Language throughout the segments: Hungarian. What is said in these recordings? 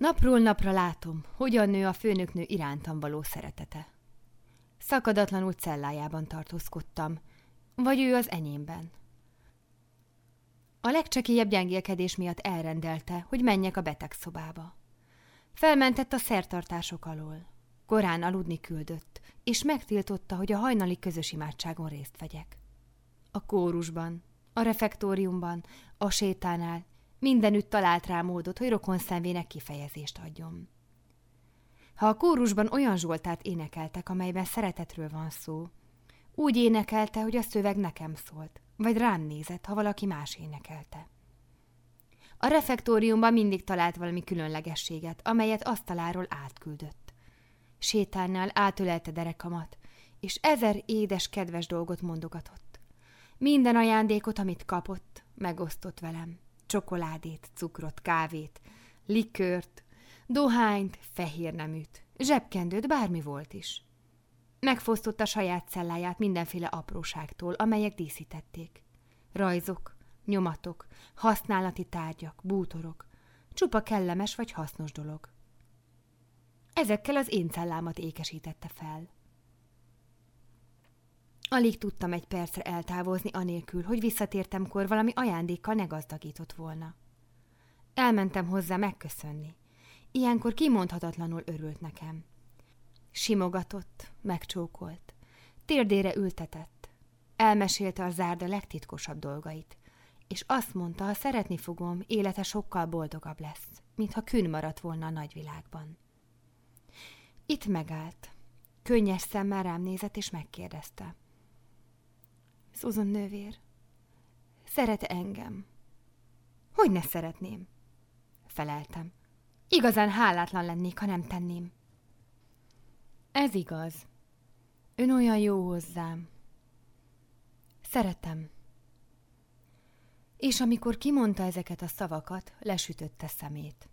Napról napra látom, hogyan nő a főnöknő irántam való szeretete. Szakadatlanul cellájában tartózkodtam, vagy ő az enyémben. A legcsekélyebb gyengélkedés miatt elrendelte, hogy menjek a betegszobába. Felmentett a szertartások alól. Korán aludni küldött, és megtiltotta, hogy a hajnali közös imádságon részt vegyek. A kórusban, a refektóriumban, a sétánál mindenütt talált rá módot, hogy rokon szemvének kifejezést adjon. Ha a kórusban olyan zsoltát énekeltek, amelyben szeretetről van szó, úgy énekelte, hogy a szöveg nekem szólt, vagy rám nézett, ha valaki más énekelte. A refektóriumban mindig talált valami különlegességet, amelyet asztaláról átküldött. Sétánál átölelte derekamat, és ezer édes, kedves dolgot mondogatott. Minden ajándékot, amit kapott, megosztott velem. Csokoládét, cukrot, kávét, likört, dohányt, fehér neműt, zsebkendőt, bármi volt is. Megfosztotta saját celláját mindenféle apróságtól, amelyek díszítették. Rajzok, nyomatok, használati tárgyak, bútorok, csupa kellemes vagy hasznos dolog. Ezekkel az én cellámat ékesítette fel. Alig tudtam egy percre eltávozni anélkül, hogy visszatértemkor valami ajándékkal ne gazdagított volna. Elmentem hozzá megköszönni. Ilyenkor kimondhatatlanul örült nekem. Simogatott, megcsókolt. Térdére ültetett. Elmesélte a zárda legtitkosabb dolgait. És azt mondta, ha szeretni fogom, élete sokkal boldogabb lesz, mintha kün maradt volna a nagyvilágban. Itt megállt. Könnyes szemmel rám nézett, és megkérdezte. Susan nővér, szeret engem? Hogy ne szeretném? Feleltem. Igazán hálátlan lennék, ha nem tenném. Ez igaz. Ön olyan jó hozzám. Szeretem. És amikor kimondta ezeket a szavakat, lesütötte szemét.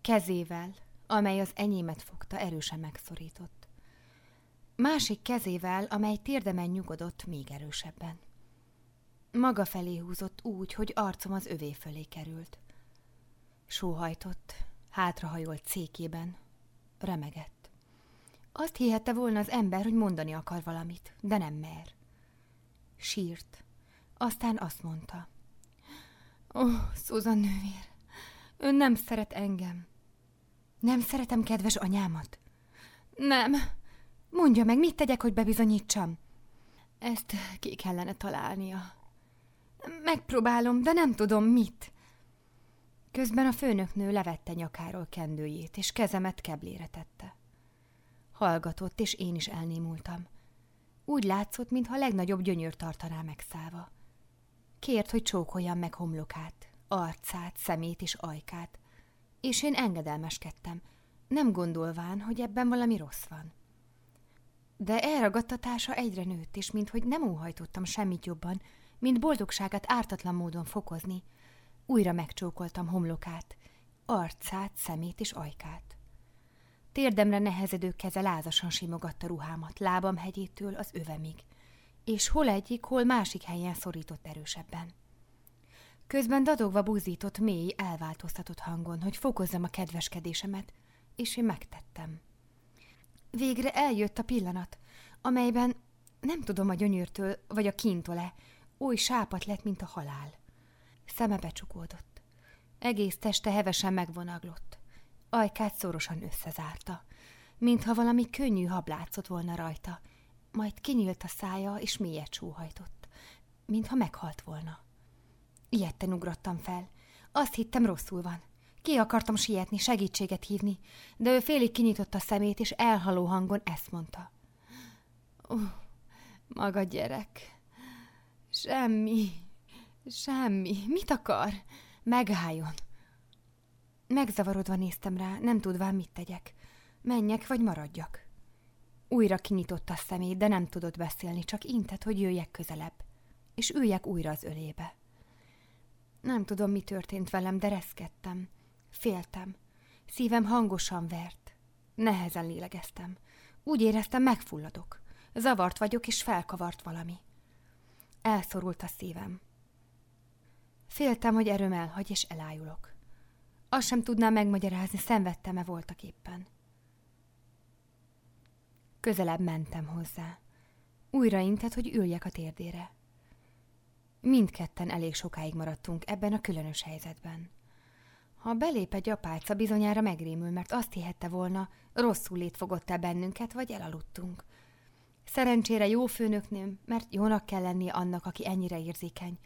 Kezével, amely az enyémet fogta, erősen megszorított. Másik kezével, amely térdemen nyugodott még erősebben. Maga felé húzott úgy, hogy arcom az övé fölé került. Sóhajtott, hátrahajolt székében, remegett. Azt hihette volna az ember, hogy mondani akar valamit, de nem mer. Sírt. Aztán azt mondta. Ó, oh, Susan nővér, ön nem szeret engem. Nem szeretem kedves anyámat? Nem. Mondja meg, mit tegyek, hogy bebizonyítsam? Ezt ki kellene találnia. Megpróbálom, de nem tudom mit. Közben a főnöknő levette nyakáról kendőjét, és kezemet keblére tette. Hallgatott, és én is elnémultam. Úgy látszott, mintha a legnagyobb gyönyör tartaná megszállva. Kért, hogy csókoljam meg homlokát, arcát, szemét és ajkát, és én engedelmeskedtem, nem gondolván, hogy ebben valami rossz van. De elragadtatása egyre nőtt, és minthogy nem óhajtottam semmit jobban, mint boldogságát ártatlan módon fokozni, újra megcsókoltam homlokát, arcát, szemét és ajkát. Térdemre nehezedő keze lázasan simogatta ruhámat, lábam hegyétől az övemig, és hol egyik, hol másik helyen szorított erősebben. Közben dadogva búzított mély, elváltoztatott hangon, hogy fokozzam a kedveskedésemet, és én megtettem. Végre eljött a pillanat, amelyben, nem tudom a gyönyörtől vagy a kintól-e, oly sápat lett, mint a halál. Szeme becsukódott. Egész teste hevesen megvonaglott ajkát szorosan összezárta, mintha valami könnyű hab látszott volna rajta, majd kinyílt a szája, és mélyet sóhajtott, mintha meghalt volna. Ilyetten ugrottam fel. Azt hittem, rosszul van. Ki akartam sietni, segítséget hívni, de ő félig kinyitotta szemét, és elhaló hangon ezt mondta. Uh, maga gyerek. Semmi, semmi. Mit akar? Megálljon. Megzavarodva néztem rá, nem tudván mit tegyek. Menjek vagy maradjak. Újra kinyitotta a szemét, de nem tudott beszélni, csak intett, hogy jöjjek közelebb, és üljek újra az ölébe. Nem tudom, mi történt velem, de reszkedtem. Féltem. Szívem hangosan vert. Nehezen lélegeztem. Úgy éreztem, megfulladok. Zavart vagyok, és felkavart valami. Elszorult a szívem. Féltem, hogy erőm elhagy, és elájulok. Azt sem tudnám megmagyarázni, szenvedtem-e voltak éppen. Közelebb mentem hozzá. Újra intett, hogy üljek a térdére. Mindketten elég sokáig maradtunk ebben a különös helyzetben. Ha belép egy apáca, bizonyára megrémül, mert azt hihette volna, rosszul lét fogott el bennünket, vagy elaludtunk. Szerencsére jó főnöknőm, mert jónak kell lennie annak, aki ennyire érzékeny,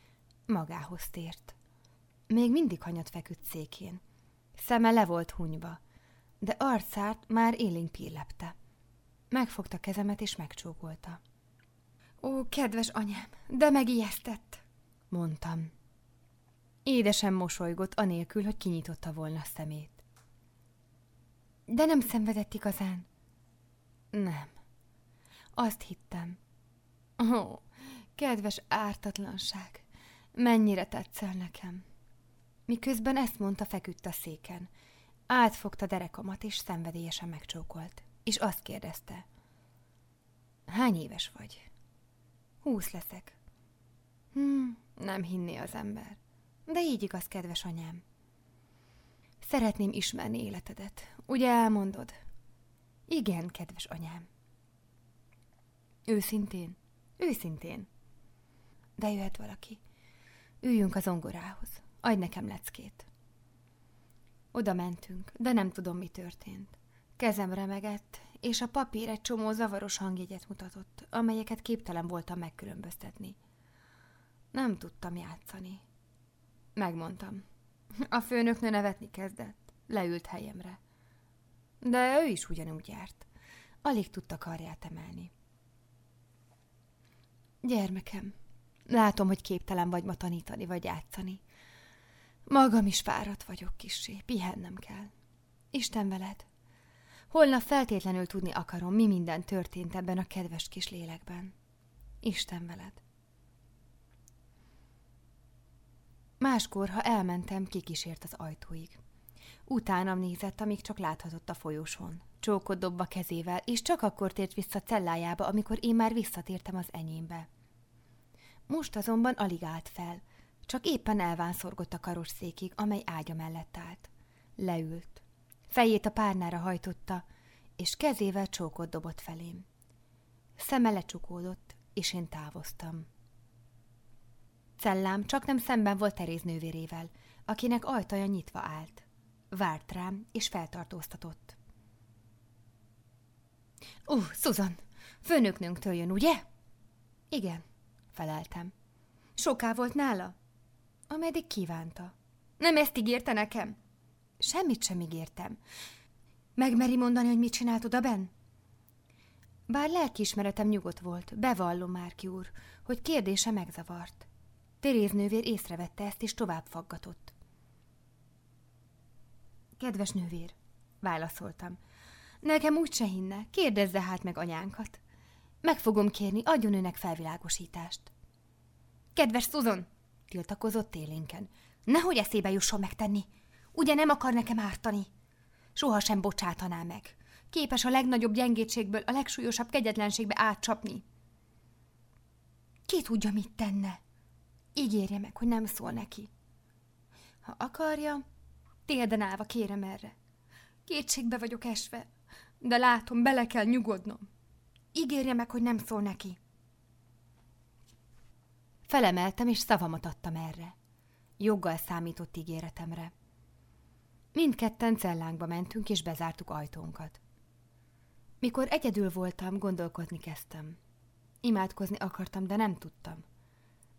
magához tért. Még mindig hanyat feküdt székén. Szeme le volt hunyva, de arcát már élénk pillepte. Megfogta kezemet és megcsókolta. Ó, kedves anyám, de megijesztett, mondtam. Édesen mosolygott, anélkül, hogy kinyitotta volna szemét. De nem szenvedett igazán? Nem. Azt hittem. Ó, kedves ártatlanság, mennyire tetszel nekem. Miközben ezt mondta, feküdt a széken. Átfogta derekamat, és szenvedélyesen megcsókolt. És azt kérdezte. Hány éves vagy? Húsz leszek. Hm, nem hinné az ember. De így igaz, kedves anyám. Szeretném ismerni életedet. Ugye elmondod? Igen, kedves anyám. Őszintén? Őszintén. De jöhet valaki. Üljünk az ongorához. Adj nekem leckét. Oda mentünk, de nem tudom, mi történt. Kezem remegett, és a papír egy csomó zavaros hangjegyet mutatott, amelyeket képtelen voltam megkülönböztetni. Nem tudtam játszani. Megmondtam. A főnöknő nevetni kezdett. Leült helyemre. De ő is ugyanúgy járt. Alig tudta karját emelni. Gyermekem, látom, hogy képtelen vagy ma tanítani vagy játszani. Magam is fáradt vagyok kissé, pihennem kell. Isten veled. Holnap feltétlenül tudni akarom, mi minden történt ebben a kedves kis lélekben. Isten veled. Máskor, ha elmentem, kikísért az ajtóig. Utánam nézett, amíg csak láthatott a folyosón. Csókot dobva kezével, és csak akkor tért vissza cellájába, amikor én már visszatértem az enyémbe. Most azonban alig állt fel, csak éppen elvánszorgott a karosszékig, amely ágya mellett állt. Leült. Fejét a párnára hajtotta, és kezével csókot dobott felém. Szeme lecsukódott, és én távoztam. Cellám csak nem szemben volt Teréz nővérével, akinek ajtaja nyitva állt. Várt rám, és feltartóztatott. Uh, Susan, főnöknőnktől jön, ugye? Igen, feleltem. Soká volt nála? Ameddig kívánta. Nem ezt ígérte nekem? Semmit sem ígértem. Megmeri mondani, hogy mit csinált oda ben? Bár lelkiismeretem nyugodt volt, bevallom, Márki úr, hogy kérdése megzavart. Teréz nővér észrevette ezt, és tovább faggatott. Kedves nővér, válaszoltam. Nekem úgy se hinne, kérdezze hát meg anyánkat. Meg fogom kérni, adjon önnek felvilágosítást. Kedves Szuzon, tiltakozott élénken. Nehogy eszébe jusson megtenni. Ugye nem akar nekem ártani? Soha sem bocsátaná meg. Képes a legnagyobb gyengétségből a legsúlyosabb kegyetlenségbe átcsapni. Ki tudja, mit tenne? Ígérje meg, hogy nem szól neki. Ha akarja, térden állva kérem erre. Kétségbe vagyok esve, de látom, bele kell nyugodnom. Ígérje meg, hogy nem szól neki. Felemeltem, és szavamat adtam erre. Joggal számított ígéretemre. Mindketten cellánkba mentünk, és bezártuk ajtónkat. Mikor egyedül voltam, gondolkodni kezdtem. Imádkozni akartam, de nem tudtam.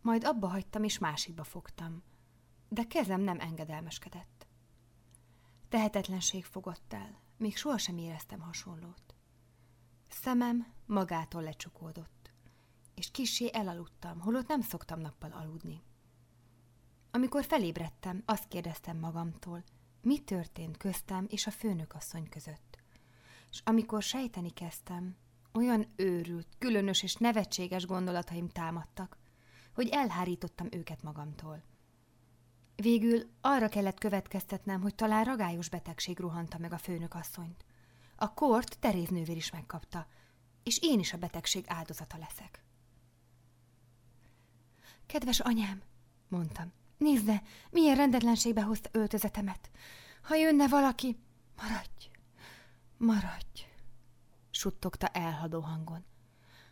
Majd abba hagytam, és másikba fogtam. De kezem nem engedelmeskedett. Tehetetlenség fogott el, még sohasem éreztem hasonlót. Szemem magától lecsukódott, és kisé elaludtam, holott nem szoktam nappal aludni. Amikor felébredtem, azt kérdeztem magamtól, mi történt köztem és a főnökasszony között. És amikor sejteni kezdtem, olyan őrült, különös és nevetséges gondolataim támadtak, hogy elhárítottam őket magamtól. Végül arra kellett következtetnem, hogy talán ragályos betegség ruhanta meg a főnökasszonyt. A kort Teréz nővér is megkapta, és én is a betegség áldozata leszek. Kedves anyám, mondtam, nézze, milyen rendetlenségbe hozta öltözetemet. Ha jönne valaki, maradj, maradj, suttogta elhadó hangon.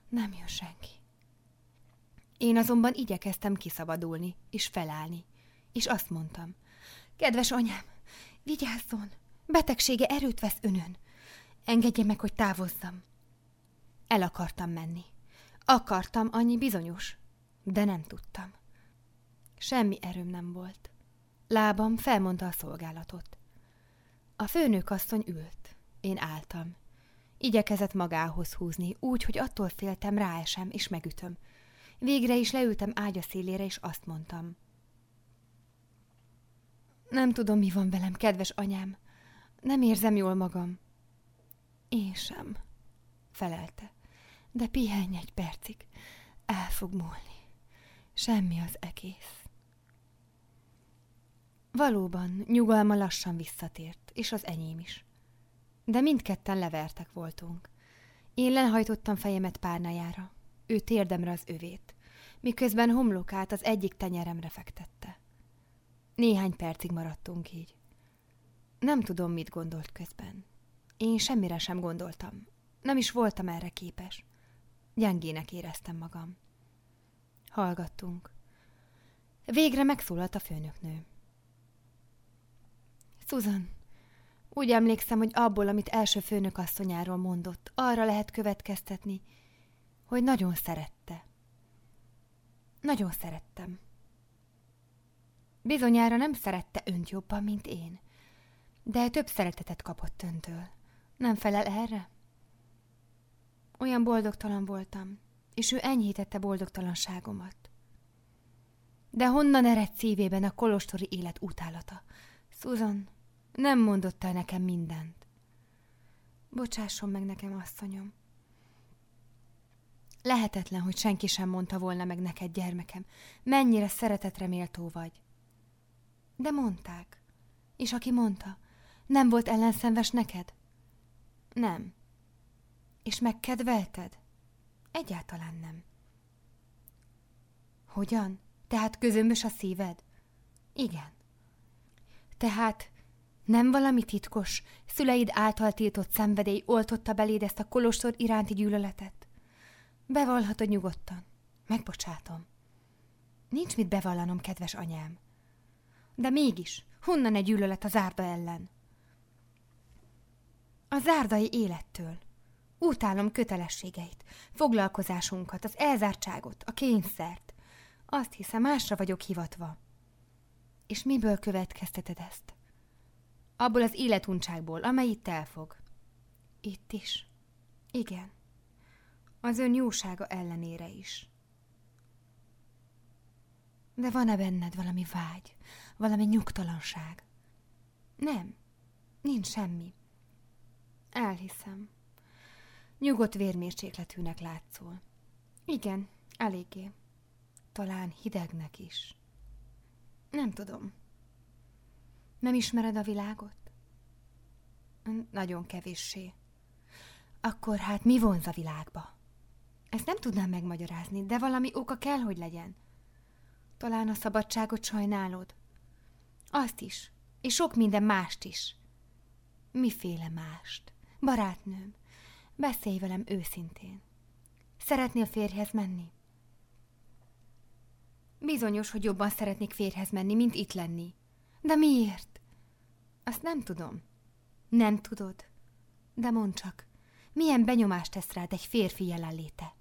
Nem jön senki. Én azonban igyekeztem kiszabadulni és felállni, és azt mondtam. Kedves anyám, vigyázzon, betegsége erőt vesz önön. Engedje meg, hogy távozzam. El akartam menni. Akartam, annyi bizonyos, de nem tudtam. Semmi erőm nem volt. Lábam felmondta a szolgálatot. A főnök asszony ült. Én álltam. Igyekezett magához húzni, úgy, hogy attól féltem, ráesem és megütöm. Végre is leültem ágya szélére, és azt mondtam. Nem tudom, mi van velem, kedves anyám. Nem érzem jól magam. Én sem, felelte. De pihenj egy percig. El fog múlni. Semmi az egész. Valóban, nyugalma lassan visszatért, és az enyém is. De mindketten levertek voltunk. Én lehajtottam fejemet párnájára, ő térdemre az övét, miközben homlokát az egyik tenyeremre fektette. Néhány percig maradtunk így. Nem tudom, mit gondolt közben. Én semmire sem gondoltam. Nem is voltam erre képes. Gyengének éreztem magam. Hallgattunk. Végre megszólalt a főnöknő. Susan, úgy emlékszem, hogy abból, amit első főnök asszonyáról mondott, arra lehet következtetni, hogy nagyon szerette. Nagyon szerettem. Bizonyára nem szerette önt jobban, mint én, de több szeretetet kapott öntől. Nem felel erre? Olyan boldogtalan voltam, és ő enyhítette boldogtalanságomat. De honnan ered szívében a kolostori élet utálata? Susan, nem mondott el nekem mindent. Bocsásson meg nekem, asszonyom. Lehetetlen, hogy senki sem mondta volna meg neked, gyermekem, mennyire szeretetre méltó vagy. De mondták. És aki mondta, nem volt ellenszenves neked? Nem. És megkedvelted? Egyáltalán nem. Hogyan? Tehát közömbös a szíved? Igen. Tehát nem valami titkos, szüleid által tiltott szenvedély oltotta beléd ezt a kolostor iránti gyűlöletet? Bevallhatod nyugodtan. Megbocsátom. Nincs mit bevallanom, kedves anyám. De mégis, honnan egy gyűlölet a zárda ellen? A zárdai élettől. Utálom kötelességeit, foglalkozásunkat, az elzártságot, a kényszert. Azt hiszem, másra vagyok hivatva. És miből következteted ezt? Abból az életuncságból, amely itt elfog. Itt is. Igen. Az ön jósága ellenére is. De van-e benned valami vágy, valami nyugtalanság? Nem, nincs semmi. Elhiszem. Nyugodt vérmérsékletűnek látszol. Igen, eléggé. Talán hidegnek is. Nem tudom. Nem ismered a világot? Nagyon kevéssé. Akkor hát mi vonz a világba? Ezt nem tudnám megmagyarázni, de valami oka kell, hogy legyen. Talán a szabadságot sajnálod? Azt is, és sok minden mást is. Miféle mást? Barátnőm, beszélj velem őszintén. Szeretnél férjhez menni? Bizonyos, hogy jobban szeretnék férjhez menni, mint itt lenni. De miért? Azt nem tudom. Nem tudod? De mondd csak, milyen benyomást tesz rád egy férfi jelenléte?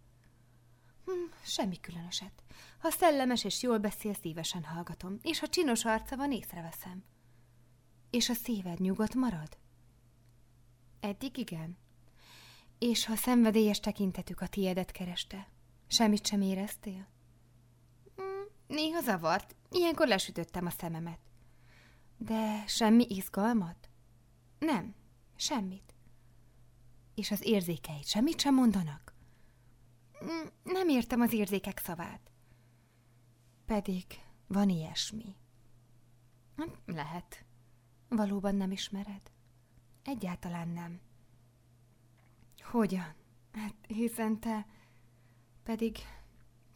Hm, semmi különöset. Ha szellemes és jól beszél, szívesen hallgatom, és ha csinos arca van, észreveszem. És a szíved nyugodt marad? Eddig igen. És ha szenvedélyes tekintetük a tiédet kereste, semmit sem éreztél? Hm, néha zavart, ilyenkor lesütöttem a szememet. De semmi izgalmat? Nem, semmit. És az érzékeit semmit sem mondanak? Mm, nem értem az érzékek szavát. Pedig van ilyesmi. Lehet. Valóban nem ismered? Egyáltalán nem. Hogyan? Hát hiszen te... Pedig...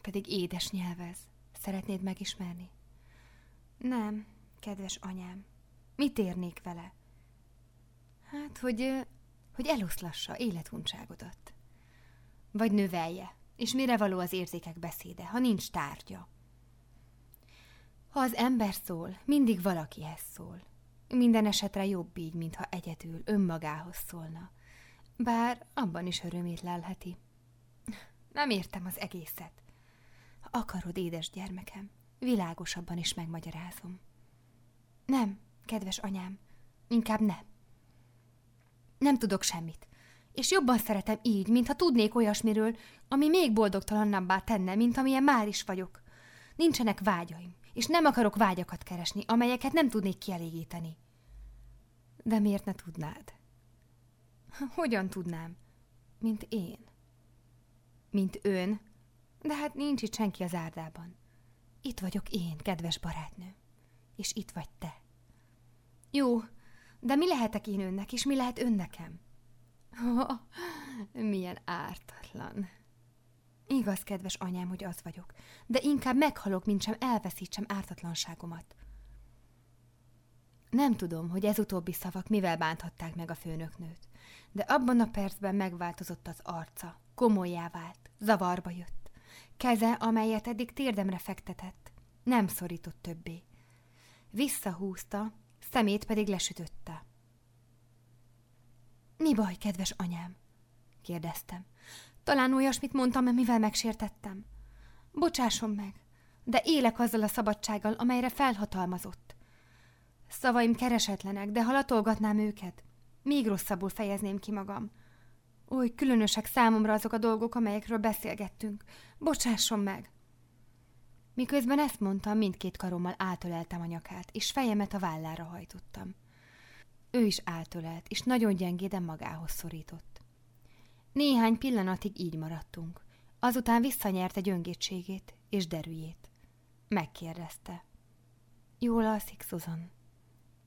Pedig édes nyelvez. Szeretnéd megismerni? Nem, kedves anyám. Mit érnék vele? Hát, hogy, hogy eloszlassa életuncságodat. Vagy növelje, és mire való az érzékek beszéde, ha nincs tárgya. Ha az ember szól, mindig valakihez szól. Minden esetre jobb így, mintha egyedül önmagához szólna. Bár abban is örömét lelheti. Nem értem az egészet. Ha akarod, édes gyermekem, világosabban is megmagyarázom. Nem, kedves anyám, inkább nem. Nem tudok semmit, és jobban szeretem így, mintha tudnék olyasmiről, ami még boldogtalannabbá tenne, mint amilyen már is vagyok. Nincsenek vágyaim, és nem akarok vágyakat keresni, amelyeket nem tudnék kielégíteni. De miért ne tudnád? Hogyan tudnám? Mint én. Mint ön? De hát nincs itt senki az árdában. Itt vagyok én, kedves barátnő. És itt vagy te. Jó, de mi lehetek én önnek, és mi lehet ön nekem? Milyen ártatlan. Igaz, kedves anyám, hogy az vagyok, de inkább meghalok, mint sem elveszítsem ártatlanságomat. Nem tudom, hogy ez utóbbi szavak mivel bánthatták meg a főnöknőt, de abban a percben megváltozott az arca, komolyá vált, zavarba jött. Keze, amelyet eddig térdemre fektetett, nem szorított többé. Visszahúzta, szemét pedig lesütötte. Mi baj, kedves anyám? kérdeztem. Talán olyasmit mondtam, mivel megsértettem. Bocsásson meg, de élek azzal a szabadsággal, amelyre felhatalmazott. Szavaim keresetlenek, de ha latolgatnám őket, még rosszabbul fejezném ki magam. Oly különösek számomra azok a dolgok, amelyekről beszélgettünk. Bocsásson meg! Miközben ezt mondtam, mindkét karommal átöleltem a nyakát, és fejemet a vállára hajtottam. Ő is átölelt, és nagyon gyengéden magához szorított. Néhány pillanatig így maradtunk. Azután visszanyerte gyöngétségét és derűjét. Megkérdezte. Jól alszik, Susan?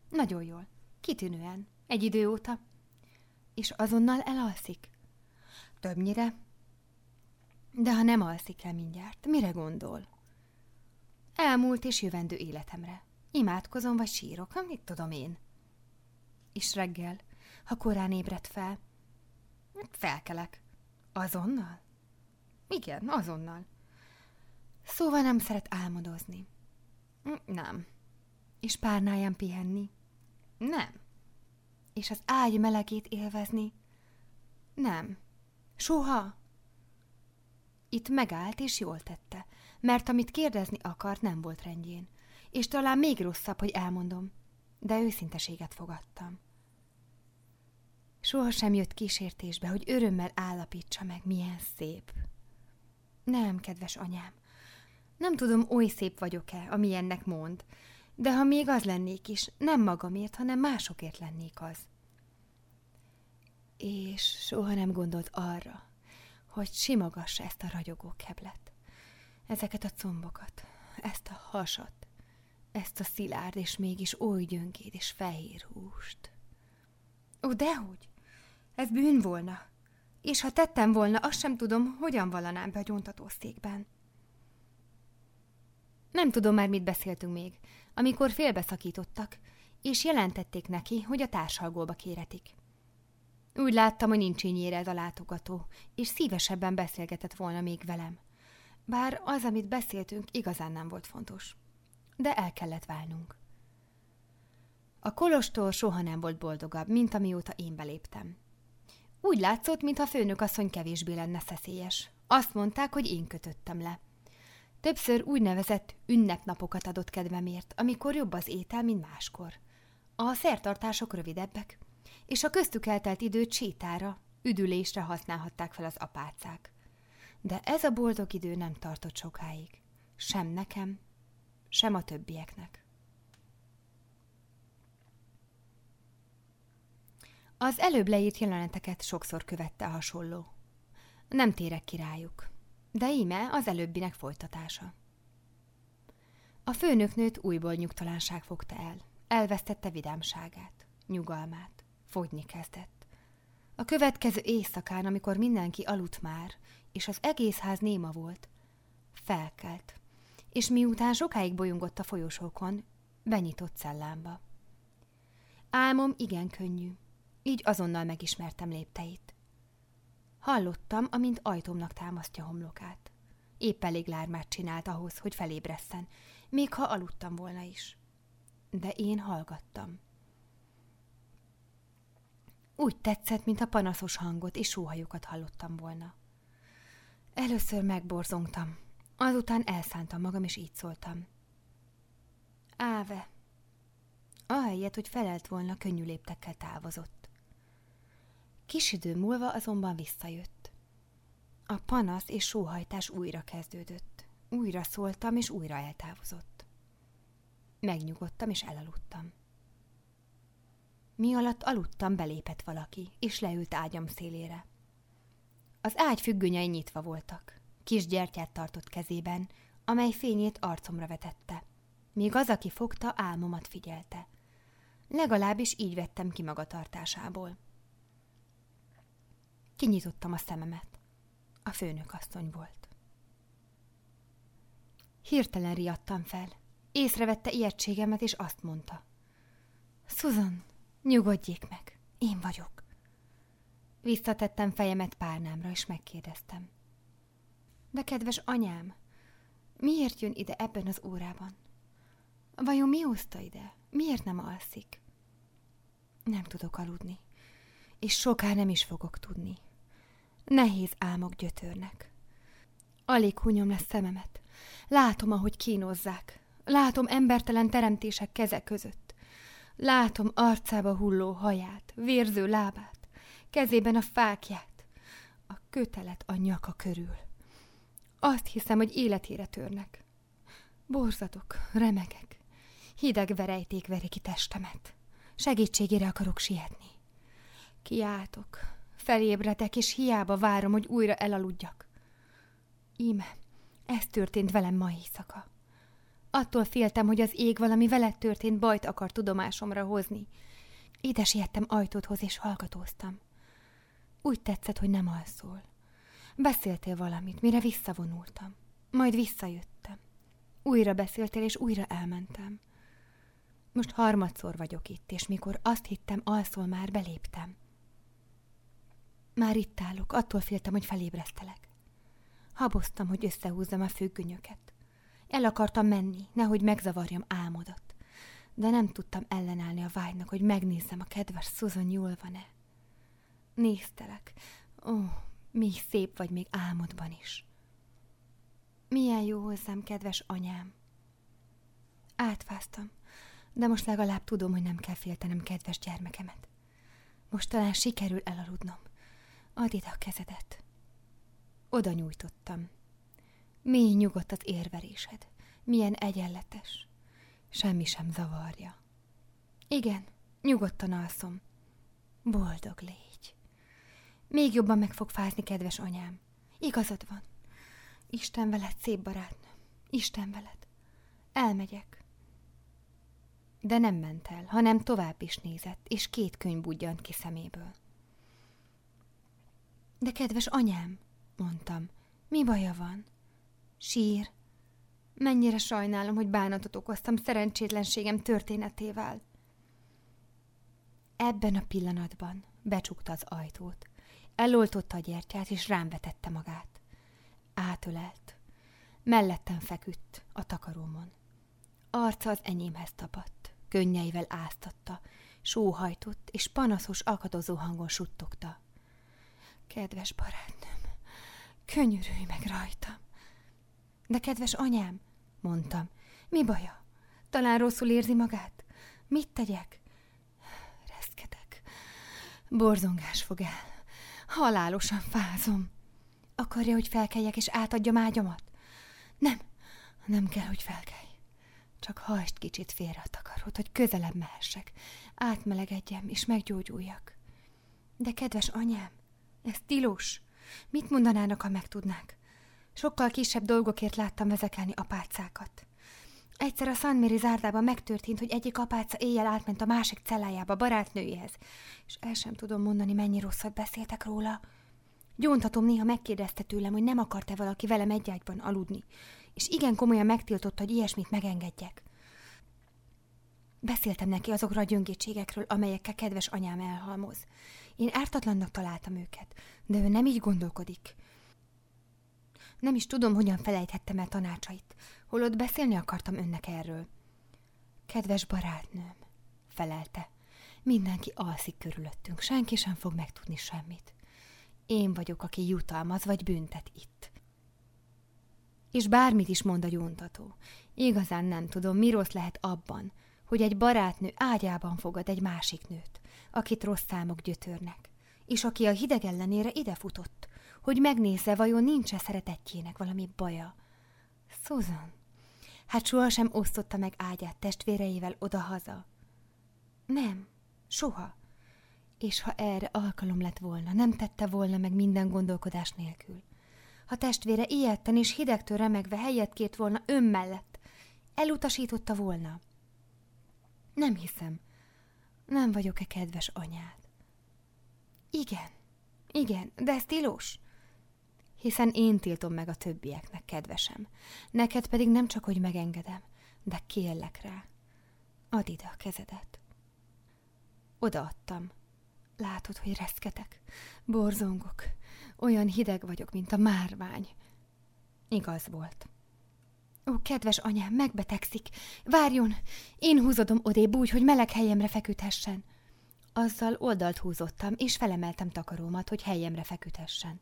Nagyon jól. Kitűnően. Egy idő óta. És azonnal elalszik? Többnyire. De ha nem alszik el mindjárt, mire gondol? Elmúlt és jövendő életemre. Imádkozom vagy sírok, mit tudom én. És reggel, ha korán ébredt fel, felkelek. Azonnal? Igen, azonnal. Szóval nem szeret álmodozni. Nem. És párnáján pihenni? Nem. És az ágy melegét élvezni? Nem. Soha. Itt megállt, és jól tette, mert amit kérdezni akart, nem volt rendjén. És talán még rosszabb, hogy elmondom, de őszinteséget fogadtam. Soha sem jött kísértésbe, hogy örömmel állapítsa meg, milyen szép. Nem, kedves anyám, nem tudom, oly szép vagyok-e, ami ennek mond, de ha még az lennék is, nem magamért, hanem másokért lennék az. És soha nem gondolt arra, hogy simogassa ezt a ragyogó keblet, ezeket a combokat, ezt a hasat, ezt a szilárd és mégis oly gyöngéd és fehér húst. Ó, dehogy! Ez bűn volna. És ha tettem volna, azt sem tudom, hogyan vallanám be a gyóntatószékben. Nem tudom már, mit beszéltünk még, amikor félbeszakítottak, és jelentették neki, hogy a társalgóba kéretik. Úgy láttam, hogy nincs ínyére ez a látogató, és szívesebben beszélgetett volna még velem. Bár az, amit beszéltünk, igazán nem volt fontos. De el kellett válnunk. A kolostor soha nem volt boldogabb, mint amióta én beléptem. Úgy látszott, mintha főnök asszony kevésbé lenne szeszélyes. Azt mondták, hogy én kötöttem le. Többször úgynevezett ünnepnapokat adott kedvemért, amikor jobb az étel, mint máskor. A szertartások rövidebbek, és a köztük eltelt időt sétára, üdülésre használhatták fel az apácák. De ez a boldog idő nem tartott sokáig. Sem nekem, sem a többieknek. Az előbb leírt jeleneteket sokszor követte a hasonló. Nem térek ki rájuk, de íme az előbbinek folytatása. A főnöknőt újból nyugtalanság fogta el. Elvesztette vidámságát, nyugalmát, fogyni kezdett. A következő éjszakán, amikor mindenki aludt már, és az egész ház néma volt, felkelt, és miután sokáig bolyongott a folyosókon, benyitott cellámba. Álmom igen könnyű, így azonnal megismertem lépteit. Hallottam, amint ajtómnak támasztja homlokát. Épp elég lármát csinált ahhoz, hogy felébresszen, még ha aludtam volna is. De én hallgattam. Úgy tetszett, mint a panaszos hangot és sóhajokat hallottam volna. Először megborzongtam, azután elszántam magam, és így szóltam. Áve. Ahelyett, hogy felelt volna, könnyű léptekkel távozott. Kis idő múlva azonban visszajött. A panasz és sóhajtás újra kezdődött. Újra szóltam, és újra eltávozott. Megnyugodtam, és elaludtam. Mi alatt aludtam, belépett valaki, és leült ágyam szélére. Az ágy függönyei nyitva voltak. Kis gyertyát tartott kezében, amely fényét arcomra vetette. Míg az, aki fogta, álmomat figyelte. Legalábbis így vettem ki magatartásából. Kinyitottam a szememet. A főnök asszony volt. Hirtelen riadtam fel. Észrevette ijegységemet, és azt mondta. Susan, nyugodjék meg, én vagyok. Visszatettem fejemet párnámra, és megkérdeztem. De kedves anyám, miért jön ide ebben az órában? Vajon mi hozta ide? Miért nem alszik? Nem tudok aludni, és soká nem is fogok tudni. Nehéz álmok gyötörnek. Alig hunyom lesz szememet. Látom, ahogy kínozzák. Látom embertelen teremtések keze között. Látom arcába hulló haját, vérző lábát, kezében a fákját, a kötelet a nyaka körül. Azt hiszem, hogy életére törnek. Borzadok, remegek. Hideg verejték veri ki testemet. Segítségére akarok sietni. Kiáltok, felébredek, és hiába várom, hogy újra elaludjak. Íme, ez történt velem ma éjszaka. Attól féltem, hogy az ég valami veled történt bajt akar tudomásomra hozni. Ide siettem ajtóthoz, és hallgatóztam. Úgy tetszett, hogy nem alszol. Beszéltél valamit, mire visszavonultam. Majd visszajöttem. Újra beszéltél, és újra elmentem. Most harmadszor vagyok itt, és mikor azt hittem, alszol már, beléptem. Már itt állok, attól féltem, hogy felébresztelek. Haboztam, hogy összehúzzam a függönyöket. El akartam menni, nehogy megzavarjam álmodat, de nem tudtam ellenállni a vágynak, hogy megnézzem a kedves Susan jól van-e. Néztelek. Ó, mi szép vagy még álmodban is. Milyen jó hozzám, kedves anyám. Átfáztam, de most legalább tudom, hogy nem kell féltenem kedves gyermekemet. Most talán sikerül elaludnom. Add ide a kezedet. Oda nyújtottam. Mély nyugodt az érverésed. Milyen egyenletes. Semmi sem zavarja. Igen, nyugodtan alszom. Boldog légy. Még jobban meg fog fázni, kedves anyám. Igazad van. Isten veled, szép barátnőm. Isten veled. Elmegyek. De nem ment el, hanem tovább is nézett, és két könyv budjant ki szeméből. De kedves anyám, mondtam, mi baja van? Sír. Mennyire sajnálom, hogy bánatot okoztam szerencsétlenségem történetével. Ebben a pillanatban becsukta az ajtót, eloltotta a gyertyát, és rám vetette magát. Átölelt. Mellettem feküdt a takarómon. Arca az enyémhez tapadt, könnyeivel áztatta, sóhajtott, és panaszos, akadozó hangon suttogta. Kedves barátnőm, könyörülj meg rajtam. De kedves anyám, mondtam, mi baja? Talán rosszul érzi magát? Mit tegyek? Reszkedek. Borzongás fog el. Halálosan fázom. Akarja, hogy felkeljek és átadjam ágyamat? Nem, nem kell, hogy felkelj. Csak hajst kicsit félre a takarót, hogy közelebb mehessek, átmelegedjem és meggyógyuljak. De kedves anyám, ez tilos. Mit mondanának, ha megtudnák? Sokkal kisebb dolgokért láttam vezekelni apácákat. Egyszer a Mary zárdában megtörtént, hogy egyik apáca éjjel átment a másik cellájába barátnőjéhez, és el sem tudom mondani, mennyi rosszat beszéltek róla. Gyóntatom néha megkérdezte tőlem, hogy nem akart-e valaki velem egy ágyban aludni, és igen komolyan megtiltotta, hogy ilyesmit megengedjek. Beszéltem neki azokra a gyöngétségekről, amelyekkel kedves anyám elhalmoz. Én ártatlannak találtam őket, de ő nem így gondolkodik. Nem is tudom, hogyan felejthettem el tanácsait, holott beszélni akartam önnek erről. Kedves barátnőm, felelte, mindenki alszik körülöttünk, senki sem fog megtudni semmit. Én vagyok, aki jutalmaz vagy büntet itt. És bármit is mond a gyóntató. Igazán nem tudom, mi rossz lehet abban, hogy egy barátnő ágyában fogad egy másik nőt, akit rossz számok gyötörnek, és aki a hideg ellenére idefutott, hogy megnézze, vajon nincs-e szeretetjének valami baja. Susan, hát sohasem osztotta meg ágyát testvéreivel oda-haza. Nem, soha. És ha erre alkalom lett volna, nem tette volna meg minden gondolkodás nélkül. Ha testvére ilyetten és hidegtől remegve helyet kért volna ön mellett, elutasította volna. Nem hiszem. Nem vagyok-e kedves anyád? Igen, igen, de ez tilos. Hiszen én tiltom meg a többieknek, kedvesem. Neked pedig nem csak, hogy megengedem, de kérlek rá. Add ide a kezedet. Odaadtam. Látod, hogy reszketek. Borzongok. Olyan hideg vagyok, mint a márvány. Igaz volt. Ó, kedves anyám, megbetegszik. Várjon, én húzodom odébb úgy, hogy meleg helyemre feküdhessen. Azzal oldalt húzottam, és felemeltem takarómat, hogy helyemre feküdhessen.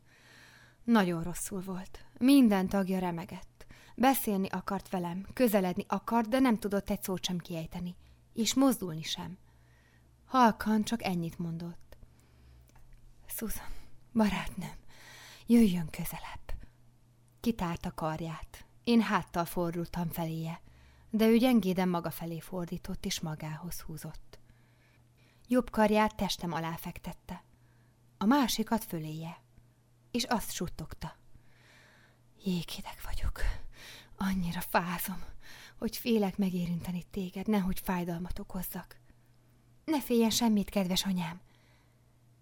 Nagyon rosszul volt. Minden tagja remegett. Beszélni akart velem, közeledni akart, de nem tudott egy szót sem kiejteni. És mozdulni sem. Halkan csak ennyit mondott. Susan, barátnőm, jöjjön közelebb. Kitárt a karját. Én háttal fordultam feléje, de ő gyengéden maga felé fordított és magához húzott. Jobb karját testem alá fektette, a másikat föléje, és azt suttogta. Jéghideg vagyok, annyira fázom, hogy félek megérinteni téged, nehogy fájdalmat okozzak. Ne féljen semmit, kedves anyám!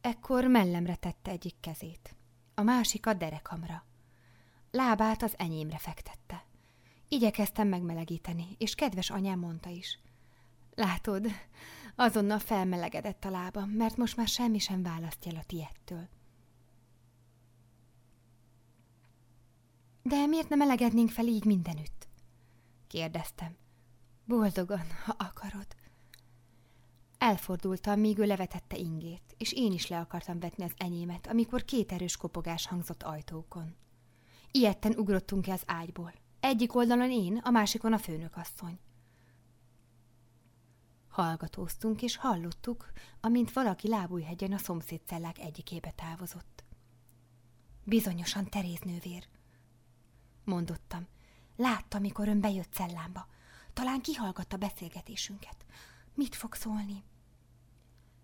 Ekkor mellemre tette egyik kezét, a másik a derekamra. Lábát az enyémre fektette. Igyekeztem megmelegíteni, és kedves anyám mondta is. Látod, azonnal felmelegedett a lábam, mert most már semmi sem választja el a tiettől. De miért nem melegednénk fel így mindenütt? kérdeztem. Boldogan, ha akarod. Elfordultam, míg ő levetette ingét, és én is le akartam vetni az enyémet, amikor két erős kopogás hangzott ajtókon. Ilyetten ugrottunk ki az ágyból. Egyik oldalon én, a másikon a főnökasszony. Hallgatóztunk, és hallottuk, amint valaki lábújhegyen a szomszéd cellák egyikébe távozott. Bizonyosan Teréz nővér, mondottam. Látta, mikor ön bejött cellámba. Talán kihallgatta beszélgetésünket. Mit fog szólni?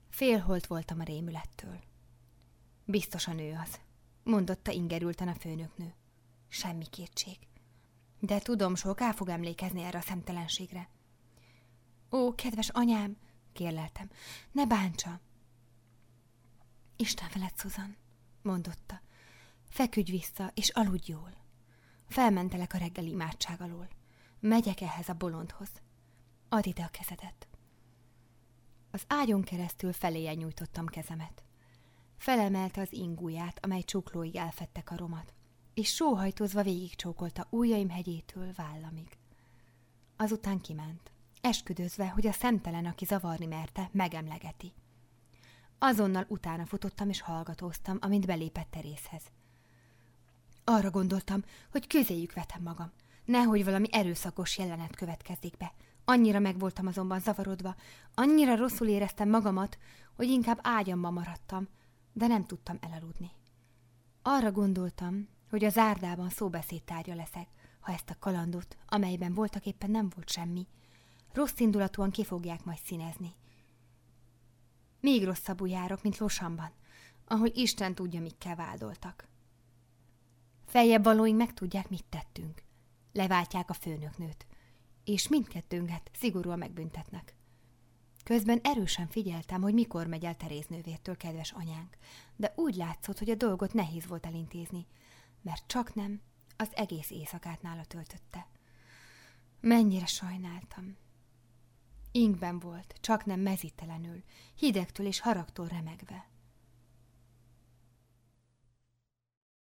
Félholt voltam a rémülettől. Biztosan ő az, mondotta ingerülten a főnöknő. Semmi kétség. De tudom, soká fog emlékezni erre a szemtelenségre. Ó, kedves anyám, kérleltem, ne bántsa. Isten veled, Susan, mondotta. Feküdj vissza, és aludj jól. Felmentelek a reggeli imádság alól. Megyek ehhez a bolondhoz. Add ide a kezedet. Az ágyon keresztül feléje nyújtottam kezemet. Felemelte az ingúját, amely csuklóig elfette karomat és sóhajtozva végigcsókolta ujjaim hegyétől vállamig. Azután kiment, esküdözve, hogy a szemtelen, aki zavarni merte, megemlegeti. Azonnal utána futottam és hallgatóztam, amint belépett Terészhez. Arra gondoltam, hogy közéjük vetem magam, nehogy valami erőszakos jelenet következzék be. Annyira meg voltam azonban zavarodva, annyira rosszul éreztem magamat, hogy inkább ágyamba maradtam, de nem tudtam elaludni. Arra gondoltam, hogy az árdában szóbeszédtárja leszek, ha ezt a kalandot, amelyben voltak éppen nem volt semmi, rossz indulatúan ki fogják majd színezni. Még rosszabbul járok, mint Losamban, ahol Isten tudja, mikkel vádoltak. Feljebb valóink megtudják, mit tettünk. Leváltják a főnöknőt, és mindkettőnket szigorúan megbüntetnek. Közben erősen figyeltem, hogy mikor megy el Teréz nővértől, kedves anyánk, de úgy látszott, hogy a dolgot nehéz volt elintézni, mert csak nem az egész éjszakát nála töltötte. Mennyire sajnáltam. Ingben volt, csak nem mezítelenül, hidegtől és haragtól remegve.